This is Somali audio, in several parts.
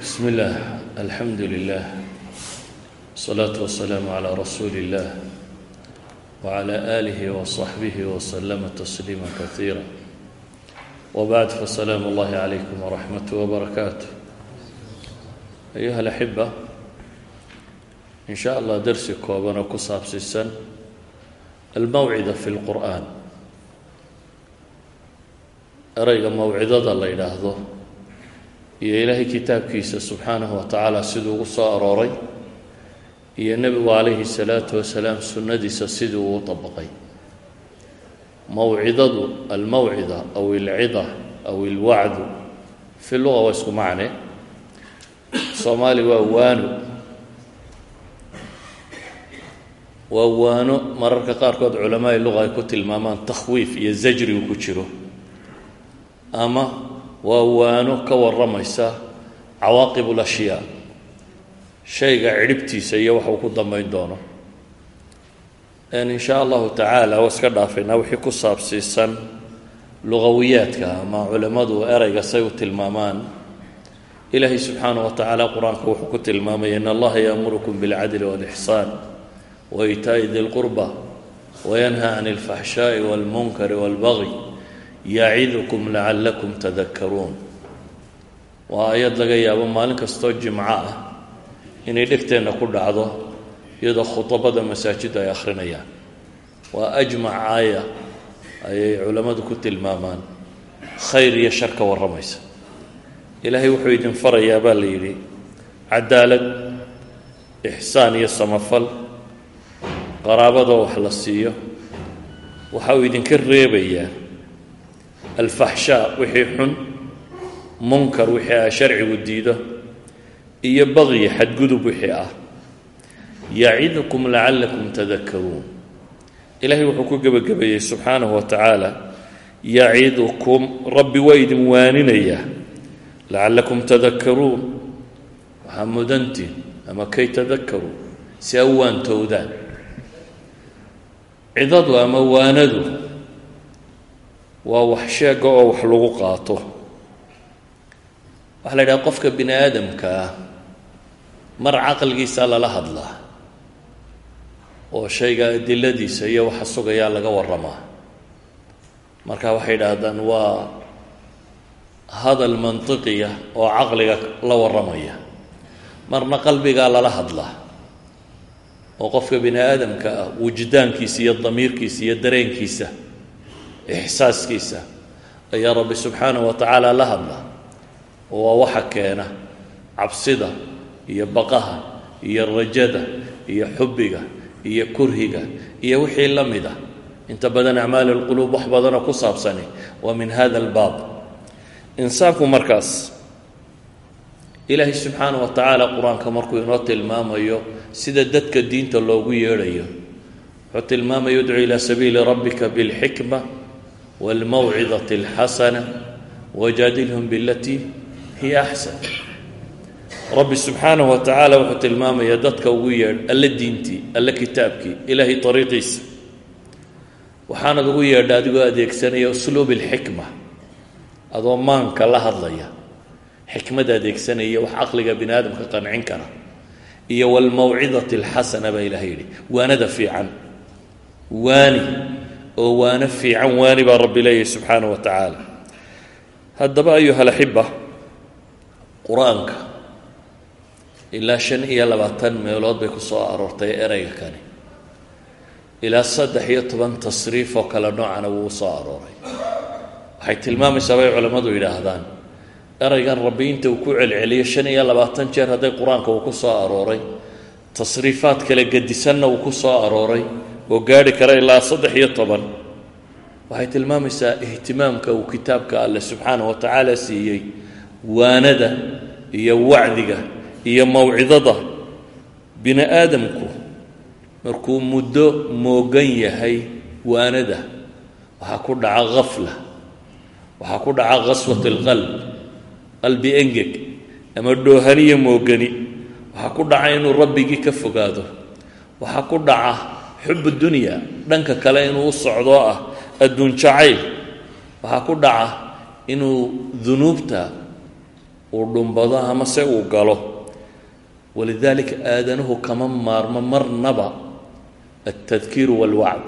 بسم الله الحمد لله والصلاة والسلام على رسول الله وعلى آله وصحبه وسلم تسليما كثيرا وبعد فسلام الله عليكم ورحمته وبركاته أيها الأحبة إن شاء الله درسي كوبان وكصاب سيسن الموعظة في القرآن erayga mawcidada la yidhaahdo iyo ilaahay kitaabkiisa subxaanahu wa tacaala siduu ugu soo arooray iyo nebigu calayhi salaatu wasalaam sunnadiisa sidii uu u dabaqay. Mawcidadu almawcida aw ilcida aw ilwacdu fi luga waa isku macne. Soomaali waa waano waa waano mararka qaarkood culamaai luga ay ku tilmaamaan takhwiif iyo zajrigu ku jiro. Ama waa ka warramaysa cawaaqib ulashyaa shayga cidhibtiisa iyo waxa uu ku dambayn doono. In shaa allahu tacaala waa iska dhaafaynaa wixii ku saabsiisan lugawiyaadka ama culimmadu ereyga say u tilmaamaan. Ilaahay subxaanah wa tacaala qur'aanka wuxuu ku tilmaamaya in allaha yaamurukum bilcadli walixsaan wa itaa'i di lqurba wayanha can alfaxshaa'i walmunkari walbagyi yacidukum lacallakum tadakaruun waa ayad laga yaabo maalin kastoo jimco ah inay dhegteenna ku dhacdo iyadoo khudabada masaajidda ay akhrinayaan. waa ajmac aaya ayay culammadu ku tilmaamaan. khayr iyo shar ka warramaysa. Ilaahay wuxuu idin farayaa baa la yidhi cadaalad ixsaan iyo samafal qaraabadoo wax la siiyo waxa uu idinka reebayaa alfaxshaa wixii xun munkar wixii ah sharcigu diido iyo bagyi xadgudub wixii ah. Yacidukum lacallakum tadakaruun ilaahay wuxuu ku gebagabeeyey subxaanahu wa tacaala yacidukum rabbi waa idin waaninayaa. Lacallakum tadakaruun waxaa mudantiin ama kay tadakaruun si a waantowdaan. Cidadu ama waanadu waa wax sheega oo wax lagu qaato. Waxaa la yidhaha qofka bini aadamka ah mar caqligiisa lala hadlaa oo shayga adiladiisa iyo waxa sugayaa laga warramaa marka waxay idhaahdaan waa hadal mantiqiya oo caqliga la warramaya. Marna qalbigaa lala hadlaa oo qofka bini aadamka ah wujdaankiisa iyo damiirkiisa iyo dareenkiisa ixsaaskiisa ayaa rabbi subxaanahu wa tacaala la hadla. Oo waa waxa keena baqaha iyo rajada iyo xubbiga iyo kurhiga iyo wixii la mid a inta badan acmaali lquluub wax badanoo ku saabsani min hada albaab insaanku markaas ilaahay subxaanahu wa tacaala qur'aanka markuu inoo tilmaamayo sida dadka diinta loogu yeedhayo wuxuu tilmaamaya udcu ilaa sabiili rabbika bilxikma wاlmawcidaة اlxasana wjaadilhm bilatii hiya axsan rabbi subxaanaه wa tacaala wuxuu tilmaamaya dadka ugu yeedh alle diintii alle kitaabkii ilaahay ariiqiisa waxaanad ugu yeedha adigoo adeegsanaya usluub اlxikma adoo maanka la hadlaya xikmad adeegsanaya wax caqliga bini aadamka qancin kara iyo wاlmawcidaة اlxasana baa ilahay yidhi waanada fiican waani oo waano fiican waani baa rabbi leeyahy subxaanaه wa tacaala. Haddaba ayuha alaxiba qur'aanka ilaa shan iyo labaatan meelood bay ku soo aroortay ereyga kani. Ilaa saddex iyo toban tasriif oo kale noocana wuu soo arooray. Waxay tilmaamaysaa bay culammadu yidhaahdaan. Ereygan rabbi inta uu ku celceliyo shan iyo labaatan jeer hadday qur'aanka uu ku soo arooray tasriifaad kale gedisanna uu ku soo arooray oo gaari kara ilaa saddex iyo toban. Waxay tilmaamaysaa ihtimaamka uu kitaabka alle subxaanah wa tacaala siiyey waanada iyo wacdiga iyo mawcidada bini aadamku markuu muddo moogan yahay waanada. Waxaa ku dhaca khafla waxaa ku dhaca khaswat alqalb qalbi engeg ama dhoohaniyo moogani. Waxaa ku dhaca inuu rabbigii ka fogaado waxaa ku dhaca xub dunya dhanka kale inuu u socdoo ah adduun jacayl. Waxaa ku dhaca inuu dunuubta uu dhumbado ama se uu galo. Walidaalika aadanuhu kama maarmo marnaba altadkiiru walwacd.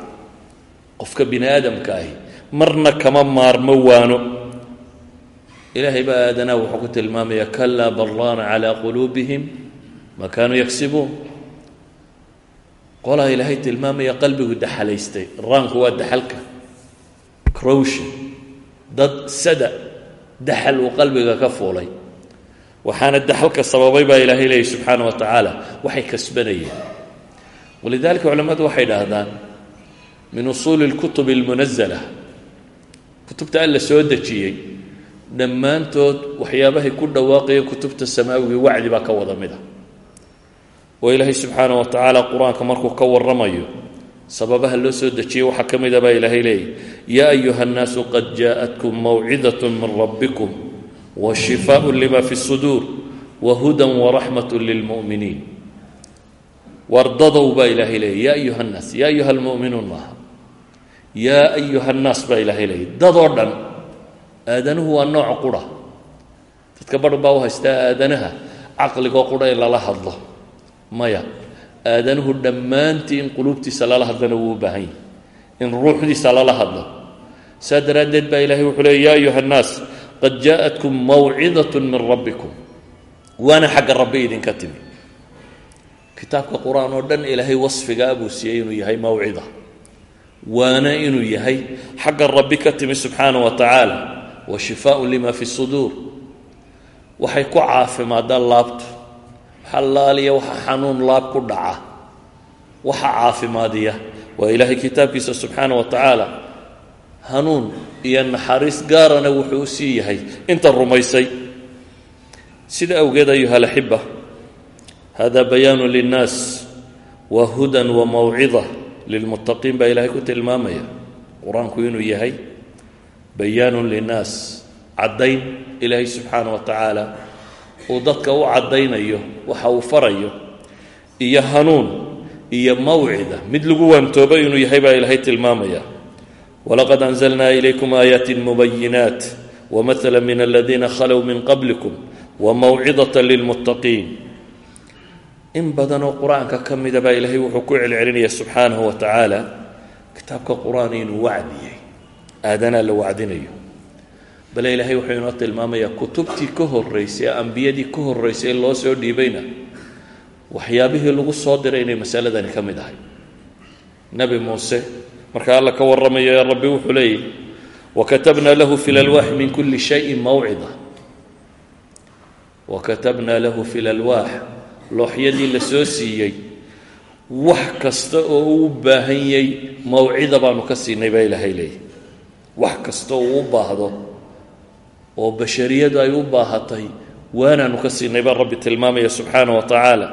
Qofka bini aadamka ahi marna kama maarmo waano. Ilaahay baa aadanaha wuxuu ku tilmaamaya kalaa baraana calaa quluubihim ma kaanuu yagsibuun qolaa ilaahay tilmaamaya qalbigu daxalaystay. Raanku waa daxalka. Crowsha dad sada daxal uu qalbiga ka fuulay. Waxaana daxalka sababay baa ilaahay leeyay subxaana wa tacaala waxay kasbanayeen. Walidalika culamadu waxay idhaahdaan min usuuli اlkutubi اlmunazala kutubta alla soo dejiyey dhammaantood waxyaabahay ku dhawaaqayeen kutubta samaawiga wacdi oo ilaahay subxaana wa tacaala qur-aanka markuu ka waramayo sababaha loo soo dejiyey waxaa ka mida baa ilaahay leeyay yaa ayuha اnnaasu qad jaaءatkum mawcidaة min rabbikum washifaaء lima fi الsuduur wahuda waraxmat lilmu'miniin wardadow baa ilaahay leeyay yaa ayuha اnnaas yaa ayuha almu'minuun maaha yaa ayuha اnnaas baa ilaahay leeyay dadoo dhan aadanuhu waa nooc qura dadka barh baa u haystaa aadanaha caqligoo qura in lala hadlo maya aadanuhu dhammaantii in quluubtiisa lala hadlana wuu u baahan yahy in ruuxdiisa lala hadlo saa daraaddeed baa ilahay wuxuu leey ya ayuha annaas qad jaaءatkum mawcidaة min rabbikum waana xagga rabbi idinka timi kitaabka qur-aan oo dhan ilaahay wasfigaa buu siiyey inuu yahay mawcida waana inuu yahay xagga rabbi ka timi subxaana wa tacaala wa shifaaءu lima fi suduur waxay ku caafimaadaan laabtu xalaaliya waxa xanuun laab ku dhaca waxa caafimaadiya. Waa ilaahay kitaabkiisa subxaana wa tacaala hanuun iyo naxariis gaarana wuxuu sii yahay. Inta rumaysay sida awgeed ayuha alaxiba hada bayaanu linnaas wa hudan wa mawcida lilmuttaqiin baa ilaahay ku tilmaamaya. Qur'aanku inuu yahay bayaanun linnaas caddayn. Ilaahay subxaana wa tacaala uu dadka u caddaynayo waxa uu farayo iyo hanuun iyo mawcida. Mid lagu waantoobo inuu yahay baa ilaahay tilmaamaya. Walaqad anzalnaa ilaykum aayaati mubayinaat wamaala min aladiina khalow min qablikum wamawcidata lilmuttaqiin. In badanoo qur'aanka ka mida baa ilaahay wuxuu ku celcelinaya subxaanahu wa tacaala kitaabka qur'aan inuu wacdiyey aadanaa la wacdinayo bale ilaahay wuxuu inoo tilmaamayaa kutubtii ka horraysay ee ambiyadii ka horraysay loo soo dhiibayna waxyaabihii lagu soo diray inay masaladani ka mid ahay. Nebi muuse marka alla ka warramayo ee rabbi wuxuu leeyahy wakatabna lahu fi lalwaax min kulli shayin mawcida wakatabna lahu fi lalwaax looxyadii la soo siiyey wax kasta oo uu u baahan yay mawcida baanu ka siinay baa ilaahay leeyahy wax kasta oo uu baahdo oo bashariyadu ay u baahatay waanaanu ka siinay baa rabbi tilmaamaya subxaana wa tacaala.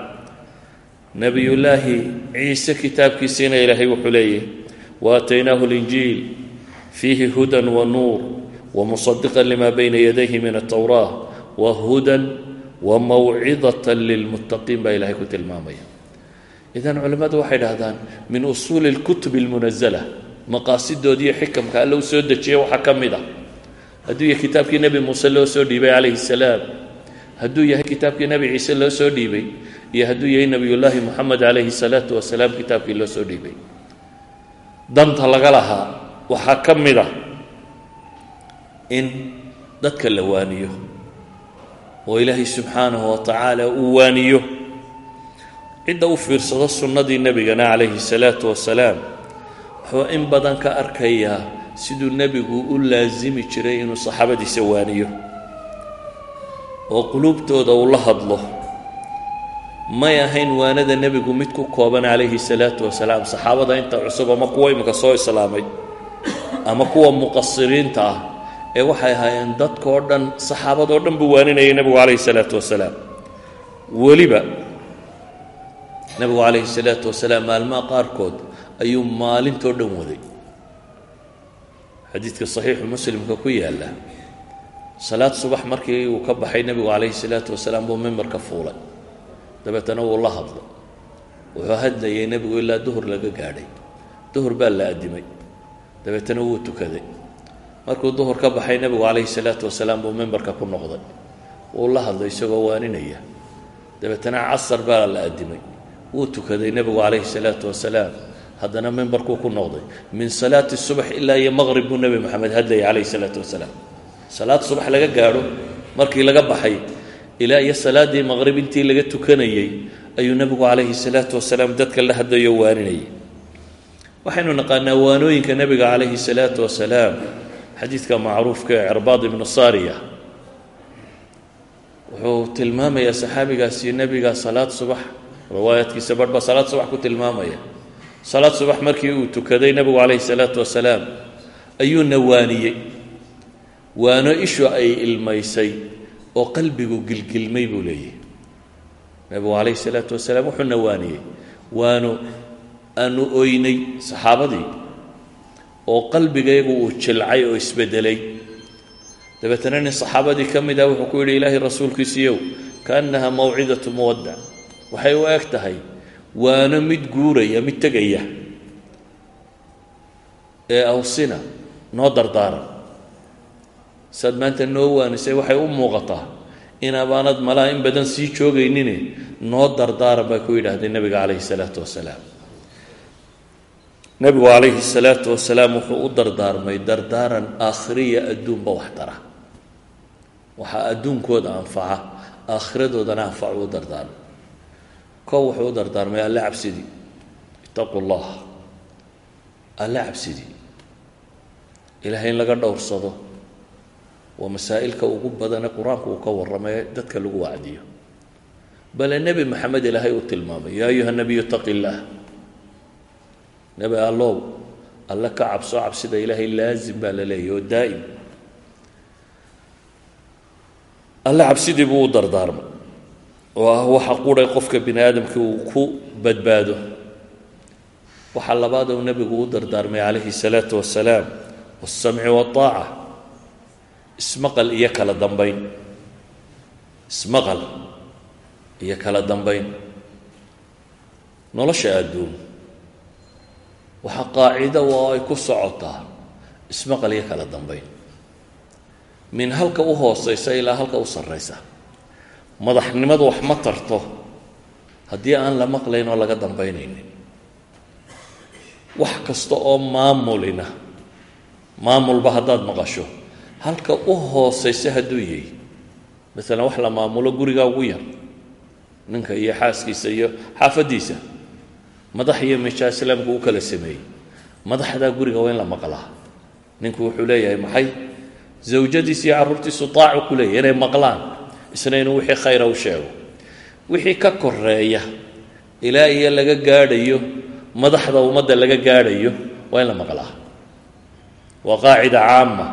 Nebiyullaahi ciise kitaabkiisiina ilaahay wuxuu leeyahy waataynaahu linjiil fiihi hudan wa nuur wamusadiqan lima bayna yadayhi min altowraa wa hudan wa mawcidatan lilmuttaqiin baa ilahay ku tilmaamaya. Idan culimmadu waxay dhahdaan min usuuli اlkutubi اlmunazala maqaasidoodiiyo xikamka alle u soo dejiyay waxaa ka mid a hadduu yahay kitaabkii nebi muuse loo soo dhiibay calayhi salaam. Hadduu yahay kitaabkii nebi ciise loo soo dhiibay. Iyo hadduu yahay nebiyullaahi moxamed calayhi salaatu wasalaam kitaabkii loo soo dhiibay. Danta laga lahaa waxaa ka mid a in dadka la waaniyo. Oo ilaahay subxaanahu wa tacaala uu waaniyo. Cidda u fiirsado sunnadii nebigana calayhi salaatu wasalaam wuxuu in badan ka arkayaa siduu nebigu u laasimi jiray inuu saxaabadiisa waaniyo oo quluubtooda uu la hadlo may ahayn waanada nebigu mid ku kooban calayhi salaatu wasalaam. Saxaabada inta cusub ama kuwa imika soo islaamay ama kuwa muqasiriinta ah ee waxay ahaayeen dadkao dhan saxaabadoo dhan buu waaninayay nebigu calayhi salaatu wasalaam. Weliba nebigu calayhi salaatu wasalaam maalmaha qaarkood ayuu maalintoo dhan waday xadiidka saxiixu muslimka ku yaalla salaad subax markii uu ka baxay nebigu calayhi salaatu wasalaam buu mimbarka fuulay. Dabeetana wuu la hadlo wuxuu hadlayay nebigu ilaa duhur laga gaadhay. Duhur baa la addimay. Dabeetana wuu tukaday. Markuu duhur ka baxay nebigu calayhi salaatu wasalaam buu mimbarka ku noqday. Uu la hadlay isagoo waaninaya. Dabeetana casar baa la addimay. Wuu tukaday nebigu calayhi salaatu wasalaam haddana mimbarkuu ku noqday. Min salaati subax ilaa iyo maqrib buu nebi moxamed hadlayay calayhi salaatu wasalaam. Salaad subax laga gaadho markii laga baxay ilaa iyo salaaddii maqrib intii laga tukanayey ayuu nebigu calayhi salaatu wasalaam dadka la hadlayo waaninayay waxaynu naqaanaa waanooyinka nebiga calayhi salaatu wasalaam. Xadiidka macruufka ee cirbaad ibnu saariya. Wuxuu tilmaamayaa saxaabigaasi nebiga salaad subax riwaayaadkiisa barh salaad subax ku tilmaamaya salaad subax markii uu tukaday nebigu calayhi salaatu wasalaam ayuuna waaniyey waano ishu ay ilmaysay oo qalbigu gilgilmay buu leeyahy nebigu calayhi salaatu wasalaam wuxuuna waaniyey waano aanu oynay saxaabadii oo qalbigaygu uu jilcay oo isbedelay. Dabeetana nin saxaabadii ka mid ah wuxuu ku yidhi ilaahay rasuulkiisiiyow kaannaha mawcidatu muwaddac waxay u eg tahay waano mid guuraya mid tegaya. Ee awsina noo dardaaran saad maanta noo waanisay waxay u muuqataa inaabaanad malaa in badan sii joogaynine noo dardaaran bay ku yidhaahdeen nebiga calayhi salaatu wasalaam. Nebigu calayhi salaatu wasalaam wuxuu u dardaarmay dardaaran aakhiriya adduunba wax tara waxaa adduunkooda anfaca aakhiradoodana anfacu u dardaarmay kow wuxuu u dardaarmay alle cabsidii itaqu llah alle cabsidii ilaahay in laga dhowrsado waa masaa'ilka ugu badane qur'aanku uu ka warramay dadka lagu wacdiyo. Bale nebi maxamed ilaahay uu tilmaamay yaa ayuha nabiyu itaqi illaah nebi allow alle ka cabso cabsida ilaahay laazim baa la leeyahy oo daa'im. Alle cabsidii buu u dardaarmay oo ah waxa quray qofka bini aadamkii uu ku badbaado. Waxaa labaad uu nebigu u dardaarmay calayhi salaatu wasalaam wasamci waaaca ismaqal iyo kala dambayn ismaqal iyo kala dambayn nolosha adduun. Waxaa qaacido oo ay ku socotaa ismaqal iyo kala dambayn min halka u hooseysa ilaa halka u sarraysa madaxnimadu wax ma tarto haddii aan la maqlayn oo laga dambaynaynin. Wax kasta oo maamulina maamulba haddaad maqasho halka u hooseysa hadduu yahay maalan wax la maamulo gurigaa ugu yar ninka iyo xaaskiisa iyo xaafaddiisa madax iyo meeshaa islaamku u kala sameeyey madaxdaa guriga waa in la maqlaa. Ninku wuxuu leeyahay maxay? Zawjadiisa iyo carruurtiisu taacu ku leeyahy inay maqlaan isna inuu wixii khayra u sheego. Wixii ka koreeya ilaa iyo laga gaadhayo madaxda ummadda laga gaadhayo waa in la maqlaa. Waa qaacida caama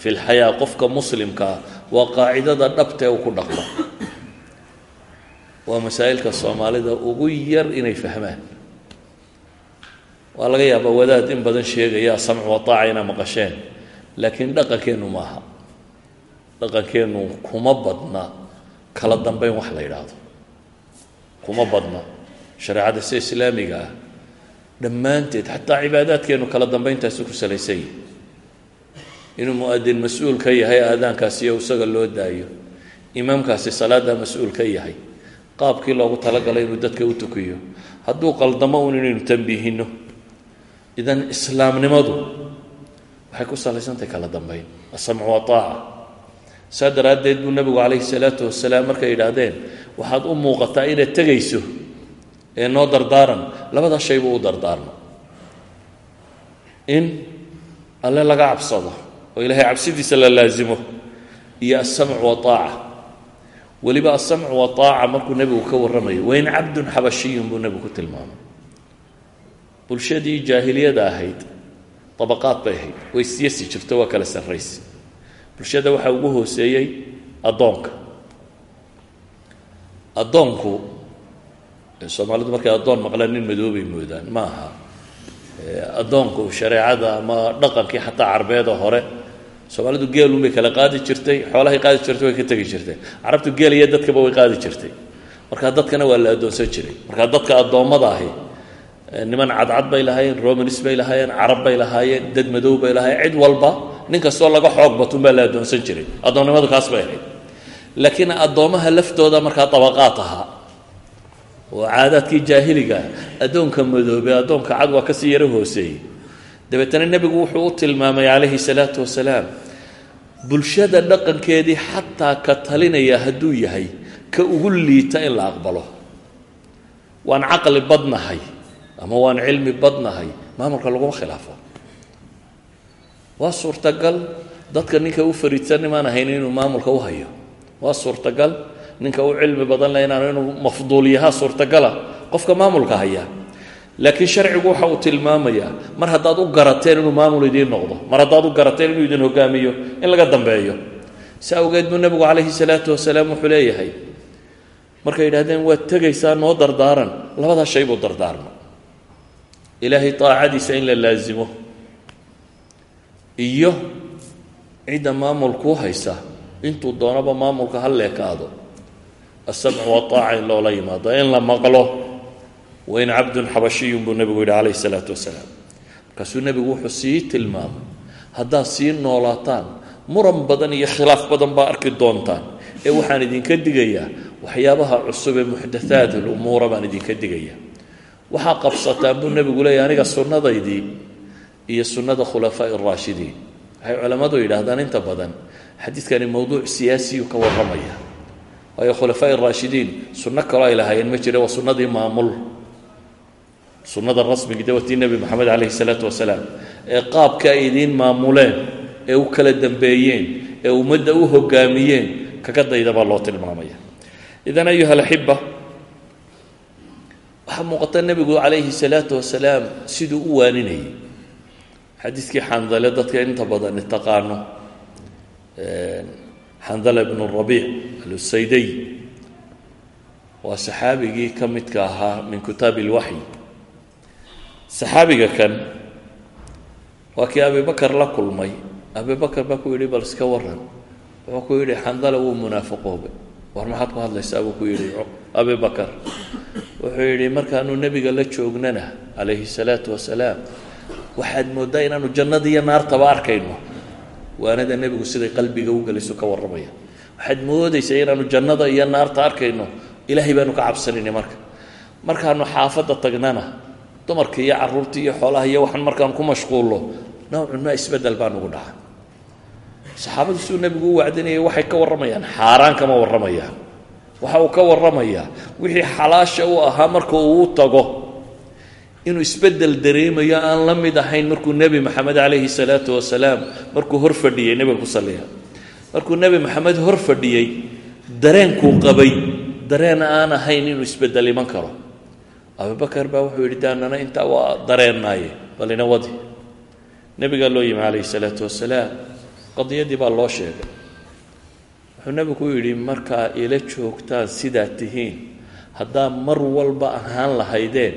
fi lxayaa qofka muslimkaa waa qaacidada dhabta ee uu ku dhaqmo waa masaa'ilka soomaalida ugu yar inay fahmaan. Waa laga yaabaa wadaad in badan sheegaya samcu wataaca inaa maqasheen laakiin dhaqankeennu maaha dhaqankeennu kuma badna kala dambayn wax la yidhaahdo. Kuma badna. Shareecadda si islaamiga ah dhammaanteed xataa cibaadaadkeennu kala dambayntaasi ku salaysan yihi inuu mu'adin mas'uul ka yahay aadaankaasiyo isaga loo daayo. Imaamkaasi salaaddaa mas'uul ka yahay. Qaabkii loogu talagalay inuu dadka u tukiyo. Hadduu qaldamo un inaynu tambiihino idan islaamnimadu waxay ku salaysantahay kala dambayn asamcu waaaca saa daraaddeed buu nebigu calayhi salaatu wasalaam markay yidhaahdeen waxaad u muuqataa inaad tegayso ee noo dardaaran. Labada shay buu u dardaarmo. In alle laga cabsado oo ilaahay cabsidiisa la laasimo iyo asamcu waaaca weliba asamcu waaaca markuu nebigu ka warramayo wain cabdun xabashiyun buu nebigu ku tilmaamay. Bulshadii jaahiliyada ahayd abaqaad bay ahayd. Way siyasi jirto waa kala sarraysi bulshada waxaa ugu hooseeyey addoonka. Addoonku soomaalidu markay addoon maqlaan nin madoobay moodaan ma aha. Addoonku shareecada ama dhaqankii xataa carbeeda hore soomaalidu geelunbay kala qaadi jirtay xoolahay qaadi jirtay way ka tegi jirtay. Carabtu geel iyo dadkaba way qaadi jirtay. Markaa dadkana waa la addoonsan jiray. Markaa dadka addoommada ahi niman cadcad bay lahaayeen romanis bay lahaayeen carab bay lahaayeen dad madow bay lahaayeen cid walba nin kastoo laga xoog batun baa la addoonsan jiray. Addoonnimadu kaas bay ahayd. Laakiin addoommaha laftooda markaa dabaqaad ahaa oo caadaadkii jaahiliga addoonka madoobe addoonka cad waa ka sii yaro hooseeyey. Dabeetana nebigu wuxuu u tilmaamay calayhi salaatu wasalaam bulshada dhaqankeedii xataa ka talinaya hadduu yahay ka ugu liita in la aqbalo. Waan caqli badnahay ama waan cilmi badnahay maamulka laguma khilaafo waa suurtagal dadka ninka u fariidsan imaan ahayn inuu maamulka u hayo. Waa suurtagal ninka u cilmi badan le inaan inuu mafduul suurtagala qofka maamulka haya. Laakiin sharcigu waxa uu tilmaamayaa mar haddaad u garateen inuu maamul idiin noqdo mar haddaad u garateen inuu idin hogaamiyo in laga dambeeyo. Si awgeed buu nebigu calayhi salaatu wasalaam wuxuu leeyahay markay yidhahdeen waad tegaysaa noo dardaaran labadaa shay buu dardaarma. Ilaahay taacadiisa in la laasimo iyo cidda maamulkuu haysa intuu doonaba maamulka ha leekaado asamcu waaaca in loola yimaado in la maqlo. Wain cabdun xabashiyun buu nebigu yidhi calayhi salaatu wasalaam. Markaasuu nebigu wuxuu sii tilmaamay haddaad sii noolaataan muran badan iyo khilaaf badan baa arki doontaan. Ee waxaan idinka digayaa waxyaabaha cusub ee muxdathaat lumuura baan idinka digayaa waxaa qabsataan buu nebigu leeyahy aniga sunnadaydii iyo sunnada khulafaa'i araashidiin waxay culammadu yidhaahdaan inta badan xadiidkani mowduuc siyaasiyu ka warramaya. Waayo khulafaa'i araashidiin sunno kaloo ay ma jira waa maamul. Sunnada rasmigii dawatii nebi moxamed calayhi salaatu wasalaam ee qaabka ay maamuleen ee u kala dambeeyeen ee ummadda u hogaamiyeen kaga dayda baa loo tilmaamaya. Idan ayuha alaxiba waxaa muuqata nebigu calayhi salaatu wasalaam siduu xadiidkii xandale dadka inta badan taqaano xandala ibnu rabiic alusayday. Waa saxaabigii ka midka ahaa min kitaabi ilwaxyi saxaabiga kan waa kii abibakar la kulmay. Abibakar baa ku yidhi bal iska waran wuxuu ku yidhi xandala wuu munaafiqoobe. War maxaad ku hadlaysaa? Buu ku yidhi abibakar wuxuu yidhi markaanu nebiga la joognana calayhi salaatu wasalaam waxaad mooddaa inaanu jannada iyo naartaba arkayno. Waanada nebigu siday qalbiga u geliso ka warramaya. Waxaad moodaysaa inaanu jannada iyo naarta arkayno. Ilaahay baanu ka cabsanayna marka. Markaanu xaafadda tagnana dumarka iyo carruurta iyo xoolaha iyo waxaan markaan ku mashquullo nowcun maa baa nugu dhaca saxaabadu siduu nebigu u wacdinayay waxay ka warramayaan xaaraan warramayaan. Waxa uu ka warramayaa wixii xalaasha u ahaa marka uu tago inuu isbeddel dareemayo aan la mid ahayn markuu nebi maxamed calayhi salaatu wasalaam markuu hor fadhiyey nebiga ku salliya markuu nebi maxamed hor fadhiyey dareenkuu qabay dareen aan ahayn inuu isbeddel iman karo. Abubakar baa wuxuu yidhi daanana intaa waa dareennaaye bal ina wadi. Nebigaa loo yimi calayhi salaatu wasalaam qadiyadii baa loo sheegay. Wuxuu nebigu yidhi markaa ila joogtaan sidaad tihiin. Haddaa mar walba ahaan lahaydeen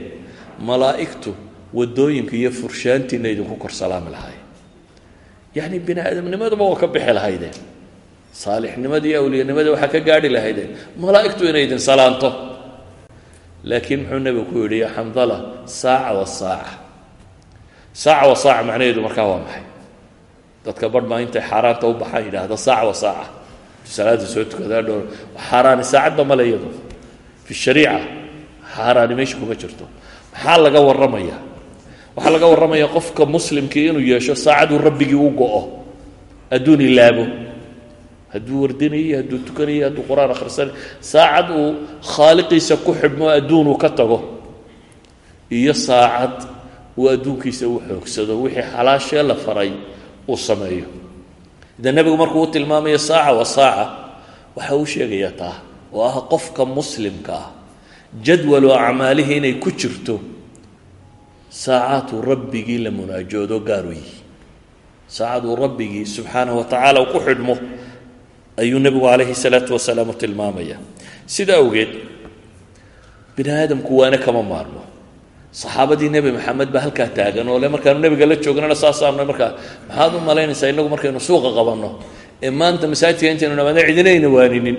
malaa'igtu waddooyinka iyo furshaantiina idinku kor salaami lahay yacni bini aadamnimaduba waa ka bixi lahaydeen. Saalixnimadii awliyanimada waxaa ka gaadhi lahaydeen. Malaa'igtu inay idin salaanto. Laakiin muxuu nebigu ku yidhi ya xandala saaca wa saaca. Saaca wa saaca macnaheedu markaa waa maxay? Dadka barh maa intay xaaraanta u baxaan yidhaahda saaca wa saaca. Salaada soo tukadaa dhowr xaaraani saacadba male iyadu. Fi shariica xaaraani meesha kuma jirto maxaa laga warramayaa waxaa laga warramayaa qofka muslimkii inuu yeesho saacaduu rabbigii u go-o. Adduun ilaabo hadduu wardinayo hadduu tukanayo hadduu qur'aan akhrisanayo saacad uu khaaliqiisa ku xidhmo adduunuu ka tago. Iyo saacad uu adduunkiisa u xoogsado wixii xalaashee la faray uu sameeyo. Ida nebigu markuu u tilmaamayo saaca wa saaca waxa uu sheegayaa taa oo ah qofka muslimka ah jadwalu acmaalihii inay ku jirto saacaaduu rabbigii la munaajoodo gaaru yihi saacaduu rabbigii subxaanahu wa tacaala uu ku xidhmo ayuu nebigu calayhi salaatu wasalaam u tilmaamaya. Sida awgeed bini aadamku waana kama maarmo. Saxaabadii nebi maxamed baa halkaa taagan oo le markaanu nebiga la joognana saasaanu markaa maxaad u malaynaysaa innagu markaynu suuqa qabanno? Ee maanta masaajidka intaynu namaadna cidinayna waaninin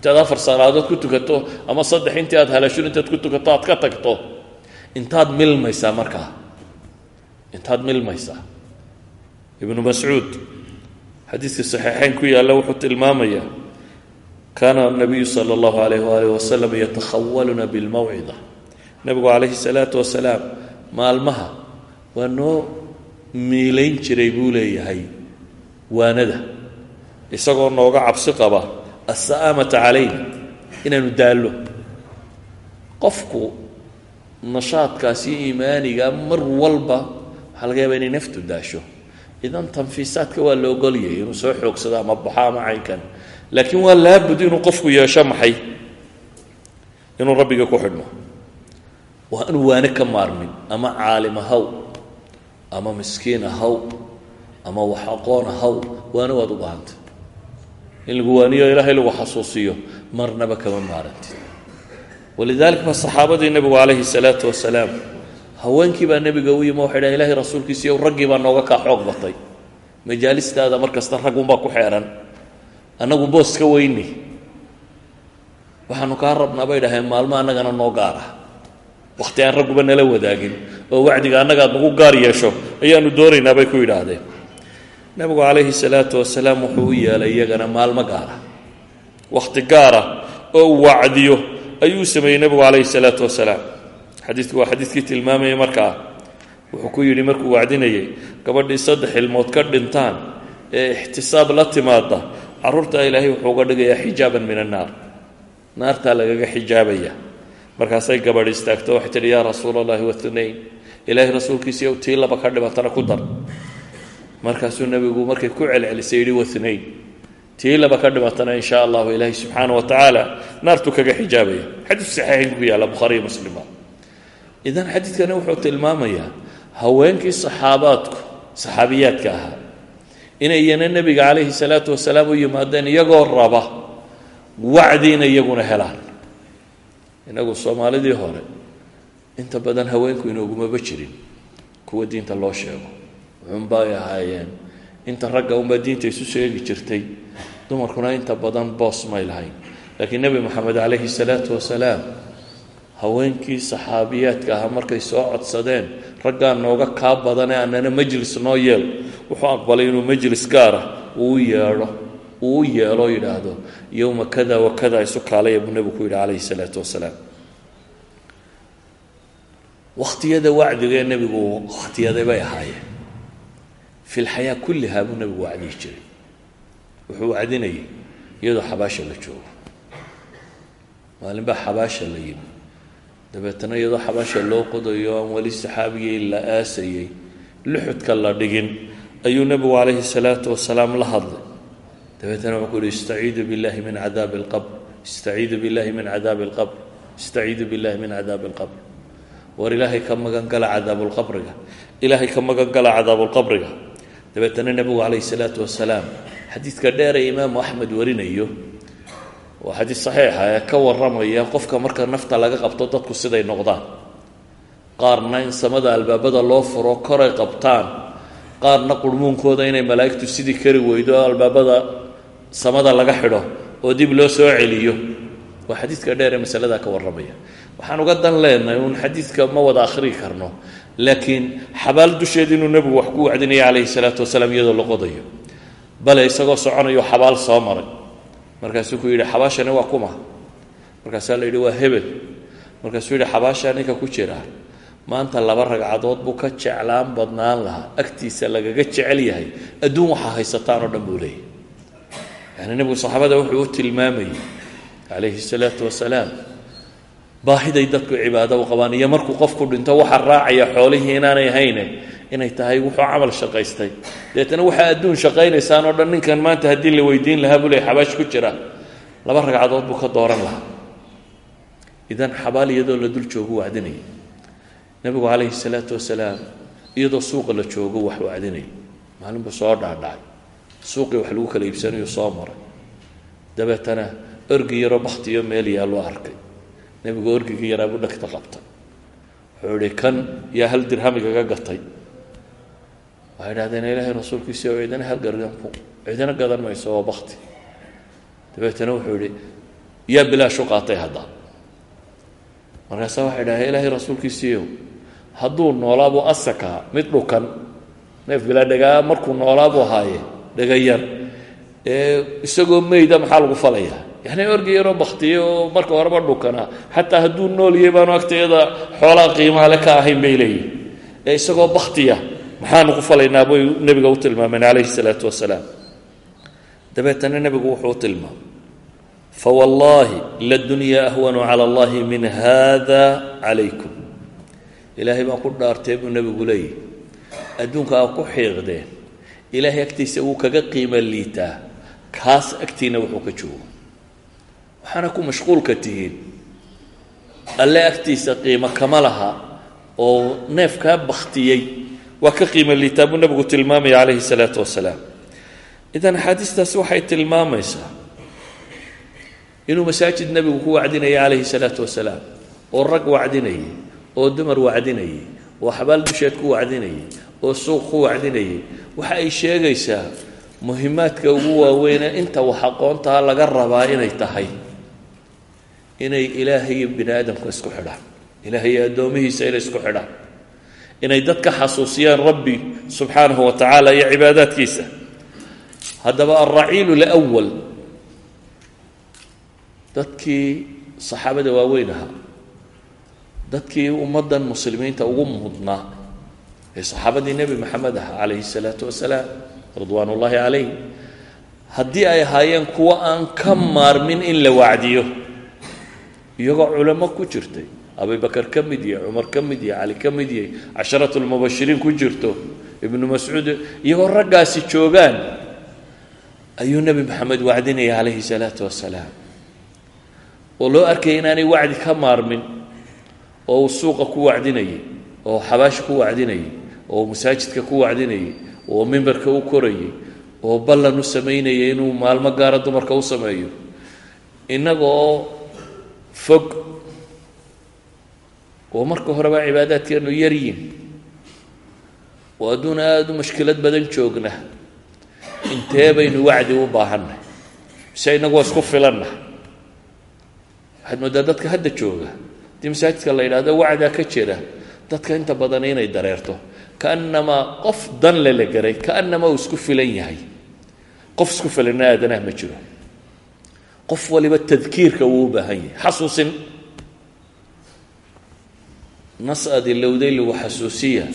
intaad afar ku tukato ama saddex intii aad halashun intaad ku tukato aad ka tagto. Intaad milmaysaa markaa. Intaad milmaysaa. Ibnu mascuud xadiidka saxiixeyn ku yaalla wuxuu tilmaamayaa kaana nabiyu sala allahu alayh waalih wasalam yatakhawaluna bilmawcida nebigu calayhi salaatu wasalaam maalmaha waa noo miilayn jiray buu leeyahay waanada isagoo nooga cabsi qaba assa'aamata calayna inaanu daallo. Qofku nashaadkaasi iimaaniga mar walba waxaa laga yaaba inay naftu daasho. Idan tanfiisaadka waa la ogolyay inuu soo xoogsado ama baxo ama caynkan. Laakiin waa laabud inuu qofku yeesho maxay? Inuu rabbiga ku xidhmo waa inuu waane ka maarmin ama caalim ahaw ama miskiin ahaw ama wax aqoon ahaw waana waad u baahantay in lagu waaniyo ilaahay lagu xasuusiyo marnaba kama maarantid walidalik ba saxaabadii nebigu calayhi salaatu wasalaam haweenkii baa nebiga u yimi waxay dhahan ilahay rasuulkiisiiyo raggii baa nooga kaa xoog batay. Majaalistaada mar kasta raggunbaa ku xeehan annagu boos ka weyni. Waxaanu kaa rabnaa bay dhaheen maalmo annagana noo gaara. Wakhti aan ragguba nala wadaagin oo wacdiga annagaad nagu gaar yeesho ayaanu doonaynaa bay ku yidhaahdeen nebigu calayhi salaatu wasalaam wuxuu u yeelay iyagana maalmo gaara. Wakhti gaara oo wacdiyo ayuu sameeyey nebigu calayhi salaatu wasalaam. Xadiidku waa xadiidkii tilmaamayay markaa wuxuu ku yidhi markuu wacdinayay gabadhii saddex ilmood ka dhintaan ee ixtisaab la timaada carruurtaa ilaahay wuxuu uga dhigayaa xijaaban min annaar naartaa lagaga xijaabaya. Markaasay gabadh istaagto waxay tidhi yaa rasuula allahi watnayn ilaahay rasuulkiisiiyow tii laba ka dhimatana ku dar markaasuu nebigu markay ku celcelisay yidhi watnayn tii laba ka dhimatana in sha allahu ilaahay subxaana wa tacaala naartuu kaga xijaabaya. Xadiid saxiixayn ku yaalla bukhaariyo muslima idan xadiidkani wuxuu tilmaamayaa haweenkii saxaabaadku saxaabiyaadka ahaa inay iyana nebiga calayhi salaatu wasalaam u yimaadeen iyagoo raba wacdi inay iyaguna helaan. Inagu soomaalidii hore inta badan haweenku inoogumaba jirin kuwa diinta loo sheego wuxuunbay ahaayeen. Inta ragga unbaa diinta isu sheegi jirtay dumarkuna inta badan boos may lahayn. Laakiin nebi moxamed calayhi salaatu wasalaam haweenkii saxaabiyaadka ahaa markay soo codsadeen raggaa nooga kaa badanee annana majlis noo yeel. Wuxuu aqbalay inuu majlis gaara uu yeedho uu yeelo yidhaahdo yowma kada wa kada isu kaalaya buu nebigu ku yidhi calayhi salaatu wasalaam. Wakhtiyada wacdigee nebigu wakhtiyaday bay ahaayeen fi lxayaa kullihaa buu nebigu wacdiyi jiray. Wuxuu wacdinayay iyadoo xabaasha la joogo. Maalin baa xabaasha la yimi dabeetana iyadoo xabaasha loo qodayo aan weli saxaabigii la aasayey luxudka la dhigin ayuu nebigu calayhi salaatu wasalaam la hadlay. Dabeetana wuxuu ku istaciidu billahi min cadaabi alqabr istaciidu billahi min cadaabi alqabr istaciidu billahi min cadaabi alqabr. War ilaahay ka magan gala ilaahay ka magan gala dabeetana nebigu calayhi salaatu wasalaam xadiidka dheer ee imaamu axmed warinayo waa xadiid saxiixa ee ka warramaya qofka marka nafta laga qabto dadku siday noqdaan. Qaarna in samada albaabada loo furo koray qabtaan. Qaarna qurmuunkooda inay malaa'igtu sidii kari weydo oo albaabada samada laga xidho oo dib loo soo celiyo. Waa xadiidka dheer ee masaladaa ka warramaya. Waxaan uga dan leenahay uun xadiidka ma wada akhrii karno laakiin xabaal dusheed inuu nebigu wax ku wacdinaya calayhi salaatu wasalaam iyadoo la qodayo. Bale isagoo soconayo xabaal soo maray. Markaasuu ku yidhi xabaashani waa kuma markaasaa la yidhi waa hebel. Markaasuu yidhi xabaashaa ninka ku jira. Maanta laba ragcadood buu ka jeclaan badnaan lahaa. Agtiisa lagaga jecel yahay. Adduun waxaa haysataan oo dhan buu leeyahy yani nebigu saxaabada wuxuu u tilmaamayey calayhi salaatu wasalaam baahiday dadku cibaado u qabaan iyo markuu qofku dhinto waxa raacaya xoolihii inaanay hayne inay tahay wuxuu camal shaqaystay. Deetana waxaa adduun shaqaynaysaan oo dhan ninkan maanta haddii la weydiin lahaa buu leey xabaash ku jira. Laba ragcadood buu ka dooran lahaa. Idan xabaal iyadoo la dul joogu wacdinayay nebigu calayhi salaatu wasalaam iyadoo suuqa la joogo wax wacdinayay maalin soo dhaadhacay. Suuqii wax lagu kala iibsanayo soo maray. Dabeetana orgi yaroo baktiyo meel yaaluu arkay nebigu orgigii yaraa buu dhagta qabtay wuxuu ihi kan yaa hal dirhamigaga gatay. Waxay idhahdeen ilaahay rasuulkiisi oo cidina halgarganku cidina gadan mayso oo bakti dabeetana wuxuu yihi yaa bilaashu qaatay hadda. Markaasa waxay dhahdeen ilaahay rasuulkiisiiyo hadduu noolaabuu asakaa mid dhukan neef bilaa dhagaa markuu noolaabuu ahaaye dhagayar ee isagoo meyda maxaa lagu falayaa yani orgi yaroo marka horeba dhukanaa xataa hadduu nooliyay baanu agteeda xoolaha qiimaha le ka ahayn bay leeyihiin ee isagoo baktiya maxaanu ku falaynaa bay nebiga u tilmaameen calayhi salaatu wasalaam. Dabeetana nebigu wuxuu tilmaamay fawallaahi ladunyaa ahwanu cala allahi min hada calaykum. Ilaahay baan ku dhaartee buu nebigu leeyahy adduunka aa ku xiiqdeen ilaahay agtiisa wuu kaga qiimo liitaa kaas agtiina wuxuu ka joogo waxaana ku mashquulka tihiin. Alle agtiisa qiimo kama laha oo neefkaa baktiyey waa ka qiimo liitaa buu nebigu tilmaamaya calayhi salaatu wasalaam. Idan axaadiistaasi waxay tilmaamaysaa inuu masaajid nebigu ku wacdinayay calayhi salaatu wasalaam oo rag wacdinayay oo dumar wacdinayay oo xabaal dusheed ku wacdinayay oo suuq ku wacdinayay. Waxa ay sheegaysaa muhimaadka ugu waaweyne inta wax aqoontaa laga rabaa inay tahay inay ilaahay iyo bini aadamka isku xidhaan. Ilaahay iyo addoomihiisa inay isku xidhaan. Inay dadka xasuusiyaan rabbi subxaanahu wa tacaala iyo cibaadaadkiisa. Haddaba alraciilu lwal dadkii saxaabada waaweyn ahaa. Dadkii ummaddan muslimiinta ugu mudnaa ee saxaabadii nebi maxamed ahaa calayhi salaatu wasalaam ridwaan ullaahi calayh haddii ay ahaayeen kuwo aan ka maarmin in la wacdiyo iyagoo culamo ku jirtay. Abibakar ka mid yahay cumar ka mid yahay cali ka mid yahay casharatu lmubashiriin ku jirto ibnu mascuud iyagoo raggaasi joogaan ayuu nebi maxamed wacdinaya calayhi salaatu wasalaam oo loo arkaya inaanay wacdi ka maarmin oo uu suuqa ku wacdinayay oo xabaasha ku wacdinayay oo masaajidka ku wacdinayay oo mimbarka u korayay oo ballan u samaynayay inuu maalmo gaara dumarka u sameeyo. Innagoo fog. Oo marka horeba cibaadaadkeenu yaryiin oo adduun aada u mashkilad badan joogna. Intee baynu wacdi u baahannahy mise inagu waa isku filanna waxaad mooddaa dadka hadda jooga. Haddii masaajidka la yidhahdo wacdaa ka jira. Dadka inta badan inay dareerto kaannamaa qof dan lala geray kaannamaa uu isku filan yahay. Qof isku filanna aadanaha ma jiro qof waliba tadkiirka wuu u baahan yahay. Xasuusin. Nas aad ilowday lagu xasuusiya.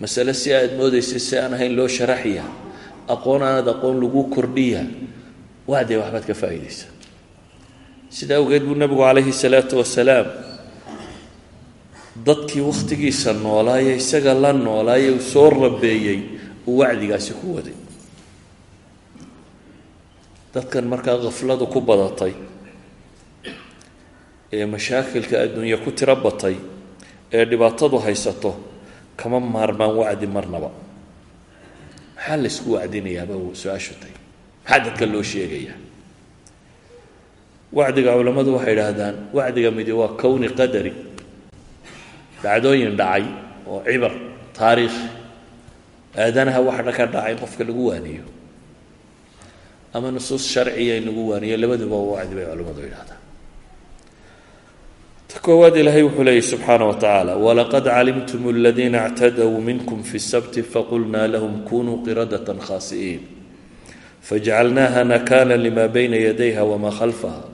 Masale si aad moodaysay si aan ahayn loo sharaxya aqoon aanad aqoon lagu kordhiya. Wacdee waxbaad ka faa'iidaysa sida awgeed buu nebigu calayhi salaatu wasalaam dadkii wakhtigiisa noolaaye isaga la noolaaye uu soo rabeeyey uu wacdigaasi ku waday dadkan markaa khafladu ku badatay ee mashaakilka adduunya ku tiro batay ee dhibaatadu haysato kama maarmaan wacdi marnaba. Maxaa laysku wacdinayaaba su'aashu tay maxaa dadka loo sheegayaa wacdiga culammadu waxay idhaahdaan wacdiga midi waa kowni qadari. Dhacdooyin dhacay oo cibar taariikh aadanaha waxa ka dhacay qofka lagu waaniyo ama nusuus sharciya in lagu waaniyo labaduba waa wacdi bay culamadu idhahdaan ta koowaad ilaahay wuxuu leeyay subxaana wa tacaala walaqad calimtum aladiina اctadw minkum fi sabti faqulnaa lahum kunuu qiradata khaasi'iin. Fajcalnaaha nakala lima bayna yadayha wama khalfaha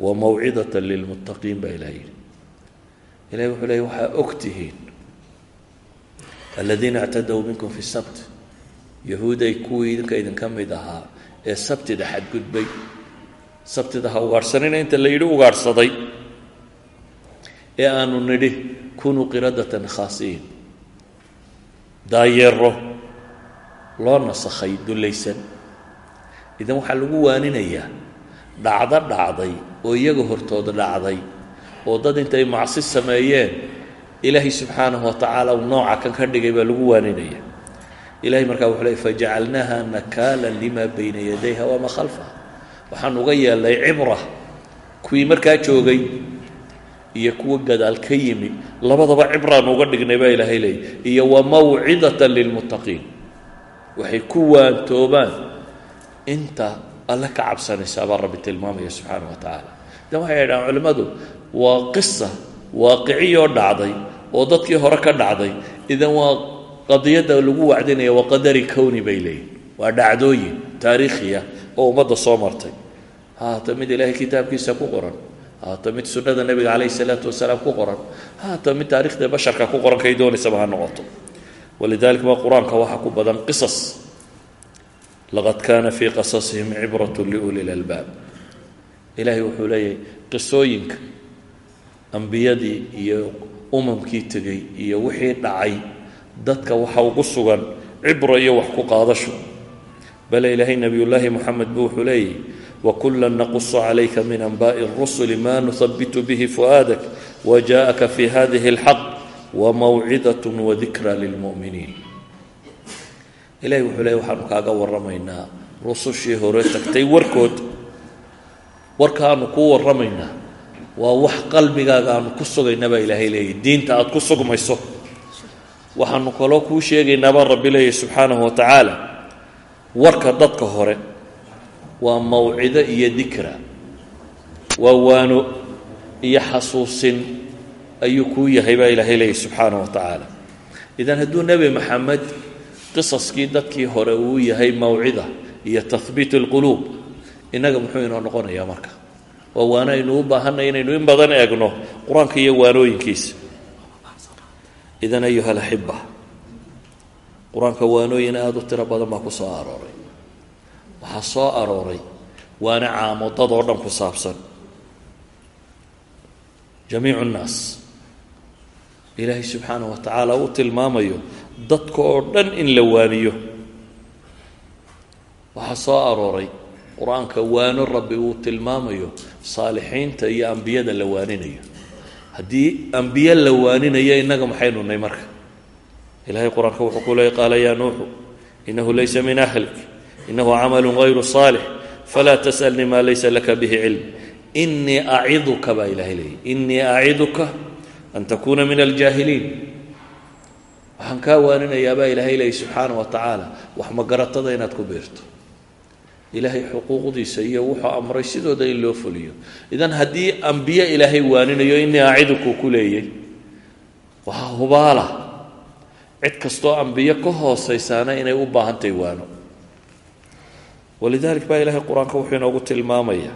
wamawcidata lilmuttaqiin baa ilaha yidhi. Ilahay wuxuu leeyay waxaa og tihiin aladiina minkum fi sabt yahuuday kuwii idinka idinka mid ahaa ee sabtida xadgudbay sabtida ha ugaadhsanina inta la yidhi ugaadhsaday ee aanu nidhi kunuu qiradatan khaasiin. Daayeero loo nasakhay dullaysan idan waxaa lagu waaninayaa dhacdo dhacday oo iyaga hortooda dhacday oo dad intay macsi sameeyeen ilaahay subxaanahu wa tacaala uu nooca kan ka dhigay baa lagu waaninaya ilahay markaa wuxuu ley fajacalnaaha nakaala lima bayna yadayha wamaa khalfaha. Waxaan uga yeelnay cibra kuwii markaa joogay iyo kuwa gadaal ka yimi. Labadaba cibraan uga dhignay baa ilaahay leeyay iyo wa mawcidatan lilmuttaqiin waxay ku waantoobaan. Inta alle ka cabsanaysaa baa rabbi tilmaamaya subxaana wa tacaala idan waxay idhahaan culimmadu waa qisa waaqiciyoo dhacday oo dadkii hore ka dhacday. Idan waa qadiyadda lagu wacdinaya waa qadari kowni bay leeyihiin waa dhacdooyin taariikhiya oo ummadda soo martay. Ha haato mid ilaahay kitaabkiisa ku qoran. Ha haato mid sunnada nebiga calayhi salaatu wasalaam ku qoran. Ha haato mid taarikhda basharka ku qoran kay doonaysaba ha noqoto. Walidalika ba qur'aanka waxaa ku badan qisas. Laqad kaana fii qasasihim cibrat liuli lalbaab ilaahay wuxuu leeyahay qisooyinka ambiyadii iyo umamkii tegey iyo wixii dhacay dadka waxa ugu sugan cibro iyo wax ku qaadasho bale ilaahay nebiyullaahi moxamed bu wuxuu leeyahy wakula naqusu calayka min anbaءi الrusuli ma nuhabitu bihi fu'aadak wajaءaka fi hadihi اlxaq wmawcidaة wadikra lilmu'miniin ilahay wuxuu leeyahy waxaanu kaaga waramaynaa rusushii hore tagtay warkood warkaanu kuu waramaynaa waa wax qalbigaaga aanu ku sugayna baa ilaahay leeyahy diinta aada ku sugmayso waxaanu kaloo kuu sheegaynaa baa rabbi leeyahy subxaanahu wa tacaala warka dadka hore waa mawcido iyo dikra waa waano iyo xasuusin ayuu kuu yahay baa ilaahay leeyahy subxaanahu wa tacaala. Idan hadduu nebi maxamed qisaskii dadkii hore uu yahay mawcida iyo tahbiit اlquluub innaga muxuu inoo noqonayaa marka? Waa waano aynu u baahanay inaynu in badan eegno qur'aanka iyo waanooyinkiisa idan ayuha alaxiba qur'aanka waanooyin aada u tiro badan baa ku soo arooray. Waxaa soo arooray waana caamo dad oo dhan ku saabsan. Jamiicu nnaas. Ilaahay subxaanaه wa tacaala uu tilmaamayo dadka oo dhan in la waaniyo. Waxaa soo arooray qur'aanka waano rabbi uu tilmaamayo saalixiinta iyo ambiyada la waaninayo haddii ambiye la waaninayo innaga maxaynu nay marka? Ilahay qur'aanka wuxuu ku leeyay qaala yaa nuuxu inahu laysa min ahlik inahu camalu gayru saalix falaa tasأlnii maa laysa laka bihi cilm. Inii aciduka baa ilahay leeyay inii aciduka an takuuna min aljaahiliin. Waxaan kaa waaninayaa baa ilaahay leeyay subxaana wa tacaala wax magaratada inaad ku biirto ilaahay xuquuqdiisa iyo wuxuu amray sidooda in loo fuliyo. Idan haddii ambiye ilaahay waaninayo inii aciduku ku leeyay. Waxaa hubaala. Cid kastoo ambiye ka hooseysaana inay u baahantahay waano. Walidalik baa ilaahay qur'aanka wuxuu inoogu tilmaamaya.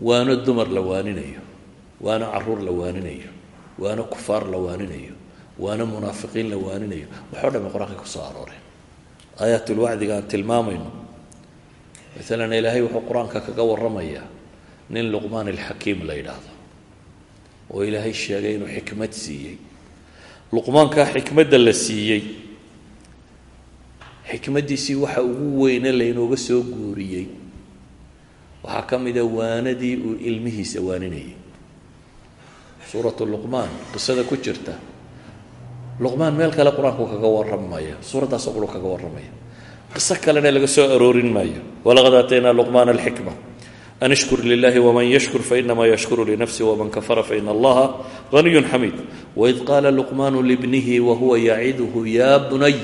Waano dumar la waaninayo. Waano carruur la waaninayo. Waano kufaar la waaninayo. Waano munaafiqiin la waaninayo. Waxoo dhame qur'aanka ku soo arooreen aayaatulwacdiga aan tilmaamayno. Maalan ilaahay wuxuu qur'aanka kaga waramayaa nin luqmaan alxakiim la yidhaahdo oo ilaahay sheegay inuu xikmad siiyey. Luqmaankaa xikmadda la siiyey xikmaddiisii waxa ugu weyne laynooga soo guuriyey waxaa ka mida waanadii uu ilmihiisa waaninayay suuratu luqmaan qisada ku jirta luqmaan meel kale qur'aanku kaga warramaya suuraddaasoo qulu kaga warramaya. Qiso kalena laga soo aroorin maayo. Walaqad aataynaa luqmaana alxikma. An ishkur lilahi wman yashkur fainama yashkuru linafsi wman kafara faina allaha haniyun xamiid waid qaala luqmaanu libnihi wahuwa yaciduhu ya bunay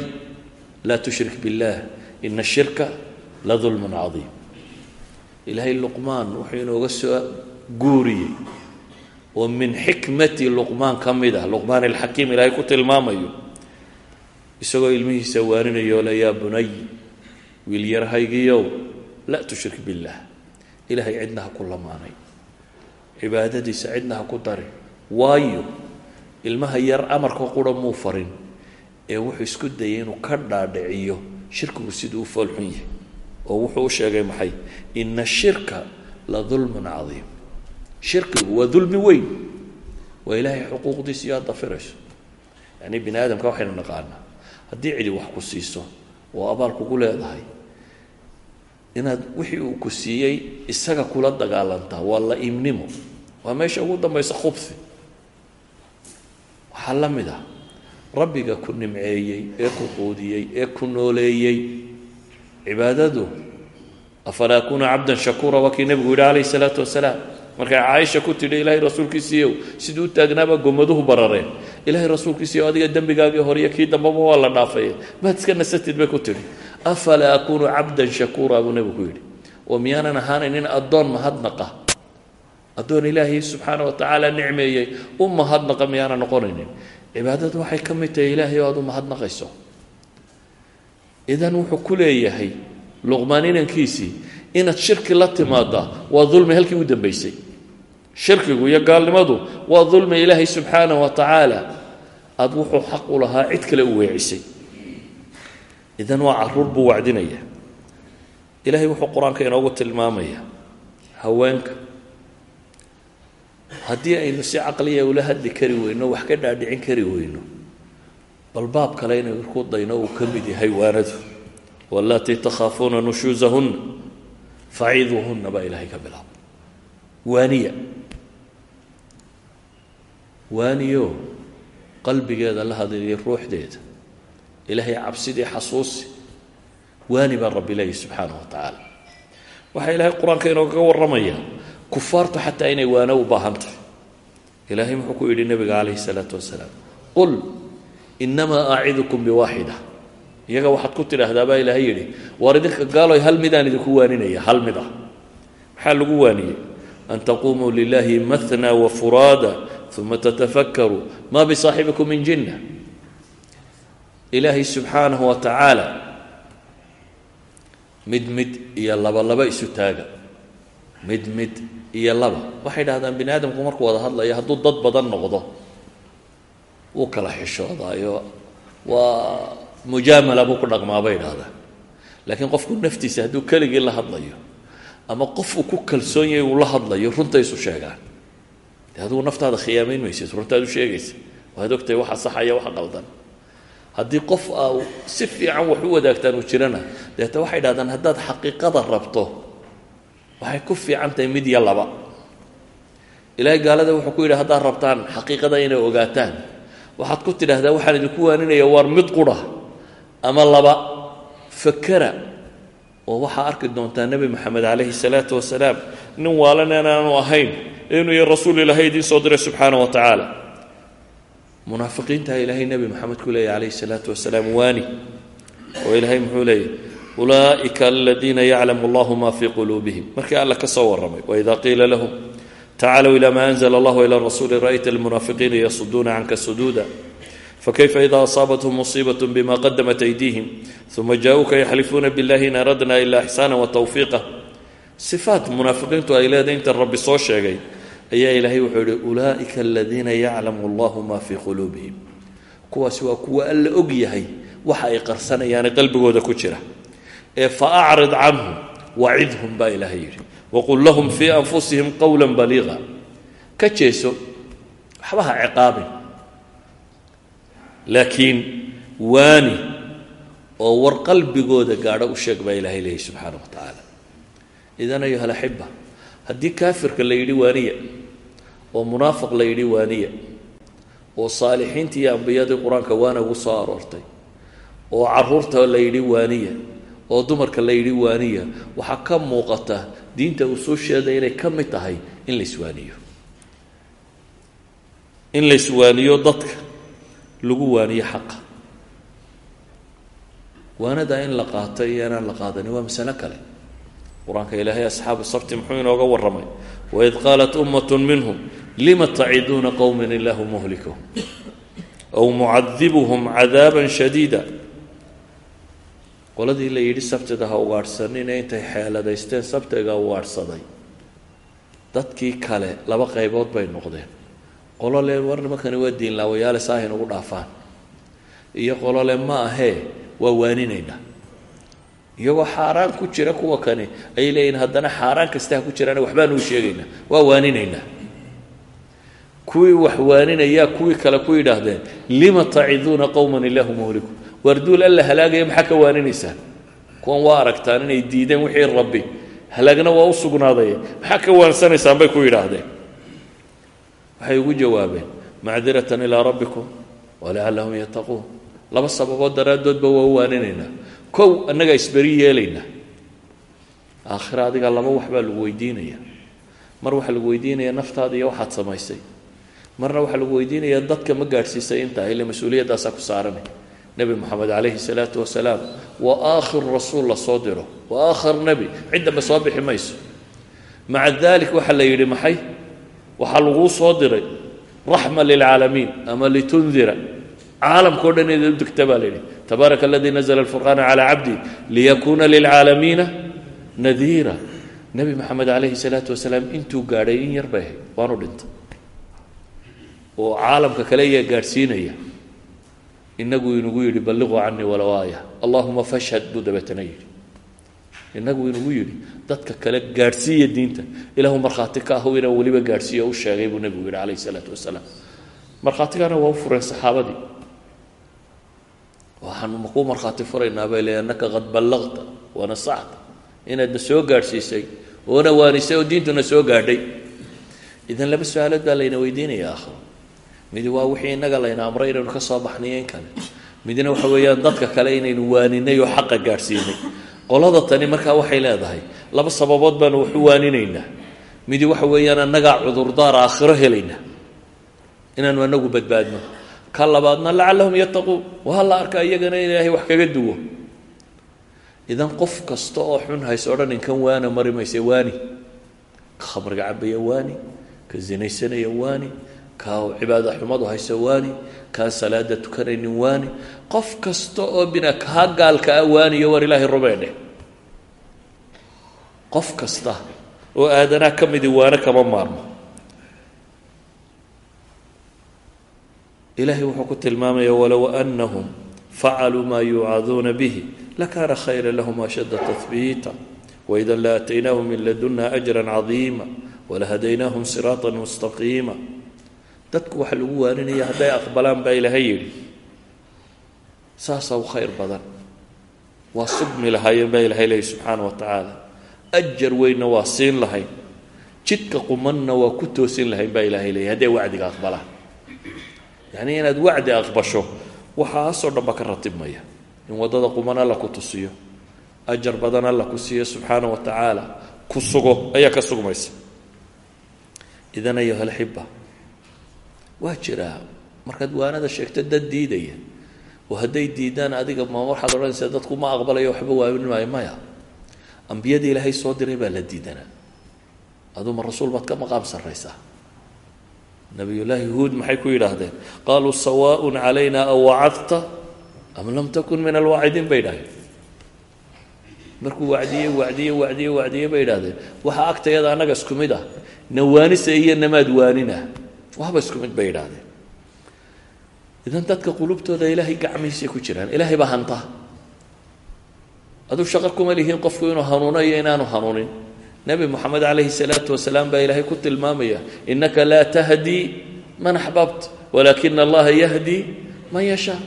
laa tushrik biاllah ina ashirka ladulmun cadiim. Ilaahay luqmaan wuxuu inooga soo guuriyey oo min xikmati luqmaan ka mid ah luqmaan alxakiim ilaahay ku tilmaamayo. Isagoo ilmihiisa waaninayo le yaa bunay wiil yarhaygiyow laa tushrik biاllah ilaahay cidna ha ku lamaanay. Cibaadadiisa cidna ha ku darin waayo ilmaha yar amarka qura muu farin. Ee wuxuu isku dayay inuu ka dhaadhiciyo shirkigu siduu u foolxun yahay. Oo wuxuu u sheegay maxay? Ina ashirka la dulmun cadiim shirkigu waa dulmi weyn. Waa ilaahay xuquuqdiisa iyo aad dafirayso yacni bini aadamka waxaynu naqaanaa haddii cidi wax ku siiso oo abaal kugu leedahay inaad wixii uu ku siiyey isaga kula dagaalantaa waa la-imnimo waa meesha ugu dambaysa khubsi. Waxaa la mid ah rabbiga ku nimceeyey ee ku quudiyey ee ku nooleeyey cibaadadu afalaa shakuura? Waa kii nebigu yihi calayh markay caaisha ku tidhi ilaahay rasuulkiisiiyow sidii u taagnaaba gomaduhu barareen ilaahay rasuulkiisiiyo adiga dembigaagii horiyo kii dambaba waa la dhaafay maad iska nasatid bay ku tidhi. Afalaa akunu cabdan shakuura buu nebigu ku yidhi. Oo miyaanan ahaanaynin addoon mahadnaqa addoon ilaahay subxaana wa tacaala nicmeeyey u mahadnaqa miyaanan noqonaynin. Cibaadadu waxay ka mid tahay ilaahay oo aad u mahadnaqayso idan wuxuu ku leeyahay luqmaan inankiisii inaad shirki la timaaddaa waa dulmi halkii u dambaysay shirkigu iyo gaalnimadu waa dulmi ilaahay subxaanah wa tacaala. Aada wuxuu xaq u kale u weecisay. Idan waa carruur buu wacdinaya. Ilaahay wuxuu qur'aanka tilmaamaya haweenka. Haddii aynu si caqliya ula hadli kari weyno wax ka dhaadhicin kari weyno bal baab kale inaynu ku dayno uu ka yahay waanadu. Wallaatii takhaafuuna nushuusahunna faciduuhunna baa ilaahay ka bilaaba waaniya. Waaniyo qalbigeeda la hadliya ruuxdeeda. Ilaahay cabsidii xasuusi. Waani baa rabbi leeyahy subxaanah wa tacaala. Waxaa ilaahay qur'aanka inoogaga warramaya kufaartu xataa inay waano u baahan tahay. Ilaahay muxuu ku yidhi nebiga calayhi salaatu wasalaam qul iyaga waxaad ku tidhaahdaa baa ilaahay yidhi waar idinka gaaloy hal midaan idinku waaninaya hal mid ah maxaa lagu waaniyey? An taquumuu lilahi mahna wafuraada uma tatafakkaruu ma bisaaxibikum min jinna. Ilaahay subxaanahu wa tacaala mid mid iyo laba laba isu taaga. Mid mid iyo laba. Waxay dhahdaan bini aadamku markuu wada hadlayo hadduu dad badan noqdo wuu kala xishoodaayo. Waa mujaamala buu ku dhaqmaa bay idhahdaan laakiin qofku naftiisa hadduu keligii la hadlayo ama qof uu ku kalsoon yahay uu la hadlayo runta isu sheegaan. De adigu naftaada khiyaamayn maysid runtaad u sheegaysa. Waad ogtahay waxa saxaya waxa qaldan. Haddii qof aa si fiican wax u wadaagtaan uu jirana deeta waxay dhahdaan haddaad xaqiiqada rabto waxay ku fiican tahay mid iyo laba. Ilaahay gaalada wuxuu ku yidhi haddaad rabtaan xaqiiqada inay ogaataan waxaad ku tidhaahdaa waxaan idinku waaninaya waar mid qura ama laba fakera oo waxaa arki doontaa nebi moxamed calayhi salaatu wasalaam nin waalan inaanu ahayn inuu iyo rasuul ilaahay idiin soo diray subxaana wa tacaala. Munaafiqiintaa ilaahay nebi moxamed ku leeyahy calayhi salaatu wasalaam waani oo ilaahay muxuu leeyahy ulaa'ika aladiina yaclamu allahu ma fii quluubihim. Markii alla ka soo warramay waida qiila lahum tacalow ila ma anzla allahu ila rasuuli ra'yta almunaafiqiina yasuduuna canka suduuda fakayfa ida asaabathum musiibaة bima qadamat aydiihim uma jaa-uuka yaxlifuuna biاllahi in aradna ila ixsaana watawfiiqa sifaat munaafiqiintu ay leedahay inta rabbi soo sheegay ayaa ilaahay wuxuu yihi ulaa'ika aladiina yaclamu allahu ma fii quluubihim kuwaasi waa kuwa alla og yahay waxa ay qarsanayaane qalbigooda ku jira ee faacrid canhum wacidhum baa ilaahay yidhi waqul lahum fii anfusihim qowla baliiqa ka jeeso waxba ha ciqaabin laakiin waani oo war qalbigooda gaadho u sheeg baa ilaahay leeyahy subxaana wa tacaala idan ayuha alaxiba haddii kaafirka la yidhi waaniya oo munaafiq la yidhi waaniya oo saalixiintii iyo ambiyadii qur'aanka waana ugu soo aroortay oo carruurta la yidhi waaniya oo dumarka la yidhi waaniya waxaa ka muuqata diinta usuusheeda inay ka mid tahay in la iswaaniyo in la iswaaniyo dadka lagu waaniyo xaqa. Waanada in la qaato iyo inaan la qaadani waa masalo kale. Qur'aanka ilaahay asxaabu sabti muxuu inooga warramay waid qaalat ummat minhum lima taciduuna qowman ilaahu muhlikuhum aw mucadibuhum cadaaba shadiida. Qoladii la yidhi sabtida ha ugaadhsanina intay xeeladaysteen sabtiga ugaadhsaday dadkii kale laba qaybood bay noqdeen qolo le war nimankani waa diinlaawayaale saahin ugu dhaafaan. Iyo qolo le ma ahee waa waaninaynaa iyagoo xaaraan ku jira kuwa kani ayay leeyihiin haddana xaaraan kasta ha ku jiraan waxbaanu sheegaynaa waa waaninaynaa kuwii wax waaninayaa kuwii kale ku yidhaahdeen lima taciduuna qowman ilaahu muhliku waarduul alla halaagaya maxaa ka waaninaysaan kuwan waa aragtaan inay diideen wixii rabbi. Halaagna waa u sugnaaday. Maxaa ka waansanaysaan bay ku yidhaahdeen waxay ugu jawaabeen macdiratan ilaa rabbikum walacallahum yattaquun. Laba sababood daraaddoodba waa waaninaynaa. Kow annagaa isberi yeelaynaa aakhira adiga laba wax baa lagu weydiinaya mar waxaa lagu weydiinaya naftaada iyo waxaad samaysay. Marna waxaa lagu weydiinaya dadka ma gaadhsiisay intaa ile mas'uuliyaddaasaa ku saaranay nebi moxamed calayhi salaatu wasalaam waa aakhir rasuul la soo diro. Waa aakhir nebi. Cid dambe soo bixi mayso. Maca dalik waxaa la yidhi maxay waxaa laguu soo diray raxma lilcaalamiin ama litundira. Caalamkao dhan inaad u degta baa la yidhi tabaaraka aladii nazla alfurqaana calaa cabdi liyakuuna lilcaalamiina nadiira. Nebi maxamed calayhi salaatu wasalaam intuu gaadhay in yar bay ahayd waanu dhintay. Oo caalamka kale ayaa gaadhsiinaya inagu inugu yidhi balliquu canii walow aaya fashhad buu inagu inugu yidhi dadka kale gaadhsiiya diinta. Ilaahu markhaati ka ahu inaan weliba u sheegay buu nebigu yidhi calayhi salaatu wasalaam markhaatigana waa u fureen saxaabadii. Waxaanu makuu markhaati furaynaa bay leey annaka qad ballaqta wanasaxta inaadna soo gaadhsiisay oona waanisay oo diintuna soo gaadhay. Idan laba su'aalood baa layna weydiinaya akhro midi waa wixii innaga layna amray inaynu ka soo baxnayo kale. Midna waxa weeyaan dadka kale inaynu waaninay oo xaqa gaadhsiinay qolada tani markaa waxay leedahay laba sababood baanu u waaninaynaa. Midi waxa weeyaan annagaa cudurdaar aakhiro helayna. Inaanu anagu badbaadno. Ka labaadna lacallahum yattaquun waa la arkaa iyagana ilaahay wax kaga duwo. Idan qof kasta oo xun hays odhan inkan waana mari mayse waani. Ka khamriga cabaya waani. Ka zinaysanaya waani ka cibaada xumadu haysa waani kaan salaada tukanaynin waani qof kasta oo bina kaa gaalka ah waaniyo war ilaahay rumeedhe qof kasta oo aadanaa ka midi waana kama maarmo. Ilahay wuxuu ku tilmaamaya walow anahum facaluu maa yuucaduuna bihi lakaana khayra lahum ashadda tahbiita waida laataynaahum min laduna ajra cadiima walahadaynaahum siraata mustaqiima dadku waxa lagu waaninaya hadday aqbalaan baa ilaahay yidhi. Saasaa u khayr badan. Waa sugmi lahaayeen baa ilahay leeyi subxaana wa tacaala. Ajar weynna waa siin lahayn. Jidka qumanna waa ku toosin lahayn baa ilahay leeyahy hadday wacdiga aqbalaan. Yacnii inaad wacdi aqbasho waxaasoo dhan ba ka ratibmaya in waddada quman alla ku tusiyo ajar badan alla ku siiyo subxaana wa tacaala ku sugo ayaa ka sugmaysa. Idan ayuha alxiba waa jiraa markaad waanada sheegto dad diidaya. Oo hadday diidaan adiga ma waxaad odhanaysaa dadku ma aqbalayo waxba waanin maayo maya. Ambiyadii ilaahay soo diray baa la diidanaa. Aduma rasuul baad ka maqaam sarraysaa nabiyullaahi huud maxay ku yidhaahdeen? Qaaluu sawaaءun calayna aw am lam takun min alwaacidiin bay idhahdeen markuu wacdiyey wacdiye wacdiye wacdiye bay idhahdeen waxaa agtayada annaga isku mid ah. Nawaanisa iyo namaad waanina waxba isku mid bay idhaahdeen idan dadka qulubtooda ilaahay gacmihiisay ku jiraan ilaahay baa hanta. Aduu shaqo kuma lihiin qofku inuu hanuuno iyo inaanu hanuunin. Nebi moxamed calayhi salaatu wasalaam baa ilaahay ku tilmaamaya innaka laa tahdii man axbabt walaakina allaha yahdii man yashaa.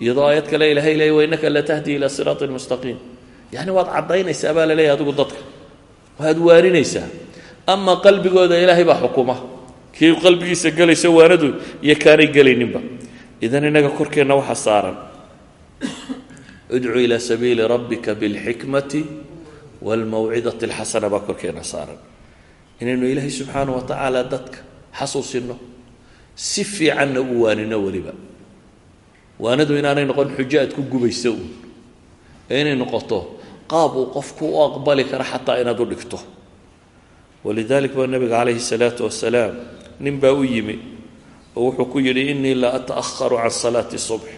Iyadoo aayad kale ilahay leeyay wa innaka la tahdii ilaa siraatin mustaqiim. Yacni waad caddaynaysaa baa la leeyahy adigu dadka. Waad waaninaysaa ama qalbigooda ilaahay baa xukuma kii qalbigiisa gelayso waanadu iyo kaanay gelayninba idan innaga korkeenna waxaa saaran. Idcuu ilaa sabiili rabbika bilxikmati waalmawcidati alxasana baa korkeenna saaran. Inaynu ilaahay subxaana wa tacaala dadka xasuusino si fiicanna u waanino weliba. Waanadu inaanay noqon xujo aad ku gubayso uun. Inay noqoto qaab uu qofku u aqbali kara xataa inaad u dhigto. Walidalik baa nabiga calayhi salaatu wasalaam nin baa u yimi oo wuxuu ku yidhi inii la ata'aharu can salaati subx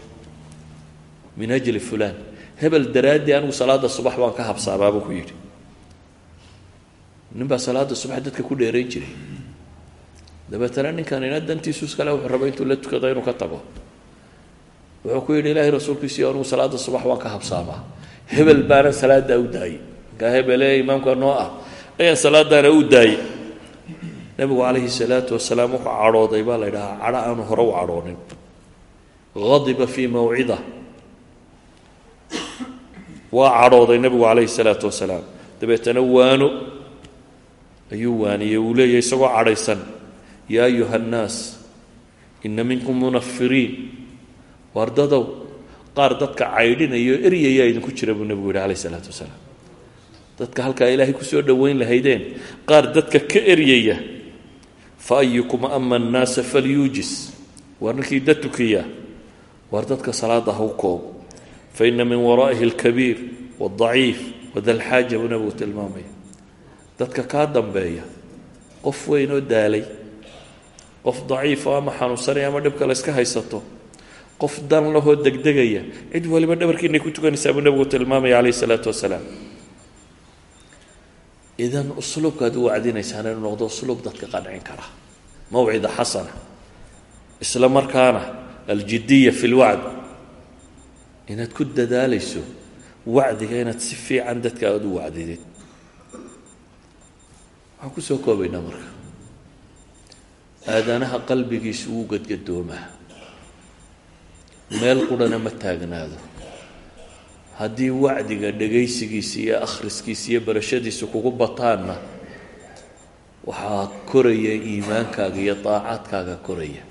min ajli fulaan. Hebel daraaddii anigu salaada subax baan ka habsaamaa buu ku yidhi. Nin baa salaada subax dadka ku dheerayn jiray. Dabeetana ninkanina dantiisu iskale wuxuu raba intuu la tukado inuu ka tago. Wuxuu ku yidhi ilaahay rasuulkiisiiyo anigu salaada subax waan ka habsaamaa hebel baana salaadaa u daayey. Markaa hebele imaamka noo ah ayaan salaadaana u daayey nabigu calayhi salaatu wasalaam wuxuu cadhooday baa la ydhahaa cadho aanu hore u cadhoonin. Adiba fii mawcida waa cadhooday nabigu calayhi salaatu wasalaam. Dabeetana waano ayuu waaniyey uu leeyahy isagoo cadhaysan yaa ayuha annaas ina minkum munafiriin. Wardadow qaar dadka caydhinaya oo eryayaa idinku jira buu nebigu yihi calayhi salaatu wasalaam. Dadka halkaa ilaahay ku soo dhoweyn lahaydeen qaar dadka ka eryaya fa ayukum ama annaasa falyuujis waar ninkii dad tukiya waar dadka salaada ha u koobo fa ina min waraa'ihi alkabiir waadaciif wadalxaaja buu nebigu tilmaamaya. Dadka kaa dambeeya qof weyn oo daalay qof daciifo ama xanuunsanay ama dhibka la yska haysato qof dan lahoo degdegaya cid waliba dhabarkiinay ku tukanaysaa buu nebigu tilmaamaya calayhi isalaatu wasalaam idan usluubkaad u wacdinaysaan inuu noqdo usluub dadka qancin kara. Mawcida xasana isla markaana aljidiya fi lwacd inaad ku dadaalayso wacdiga inaad si fiican dadka aada u wacdidid. Waxaan ku soo koobaynaa marka. Aadanaha qalbigiisu wuu gadgadoomaa. Meel qurhana ma taagnaado haddii wacdiga dhegaysigiisa iyo akhriskiisa iyo barashadiisa kugu bataanna waxaa koraya iimaankaaga iyo daacaadkaaga koraya.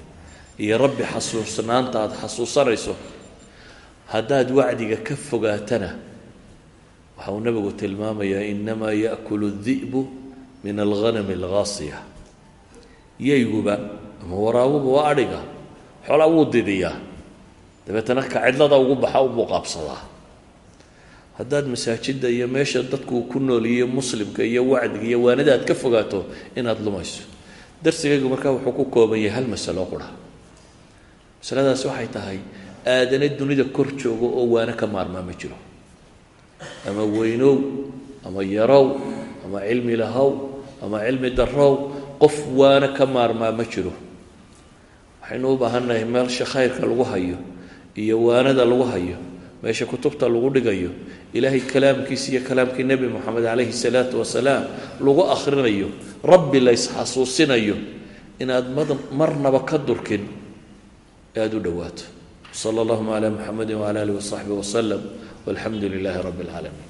Iyo rabbi xasuusnaanta aada xasuusanayso haddaad wacdiga ka fogaatana waxa uu nabigu tilmaamayaa inamaa yaakulu di'bu min alghanami alghaasiya. Yayguba ama waraabuba waa adhiga xoolaa wuu didiyaa. Dabeetana ka cidlada ugu baxa ubuu qaabsadaa haddaad masaajidda iyo meesha dadku ku nooliyo muslimka iyo wacdiga iyo waanada aad ka fogaato inaad lumayso. Darsigaygu markaa wuxuu ku kooban yahay hal masalo qura. Masaladaasi waxay tahay aadane dunida kor joogo oo waano ka maarmaa ma jiro. Ama weynow ama yarow ama cilmi lahow ama cilmi darow qof waano ka maarmaa ma jiro. Waxaynu u baahannahay meelsha khayrka lagu hayo iyo waanada lagu hayo meesha kutubta lagu dhigayo ilaahay kalaamkiisa iyo kalaamkii nebi moxamed calayhi salaatu wasalaam lagu akhrinayo rabbi la ysxasuusinayo inaad mad marnaba ka durkin aada u dhowaato sala allahuma calaa muxamedi wacala alih wasaxbi wasalam walxamdu lilaahi rabbi اlcaalamiin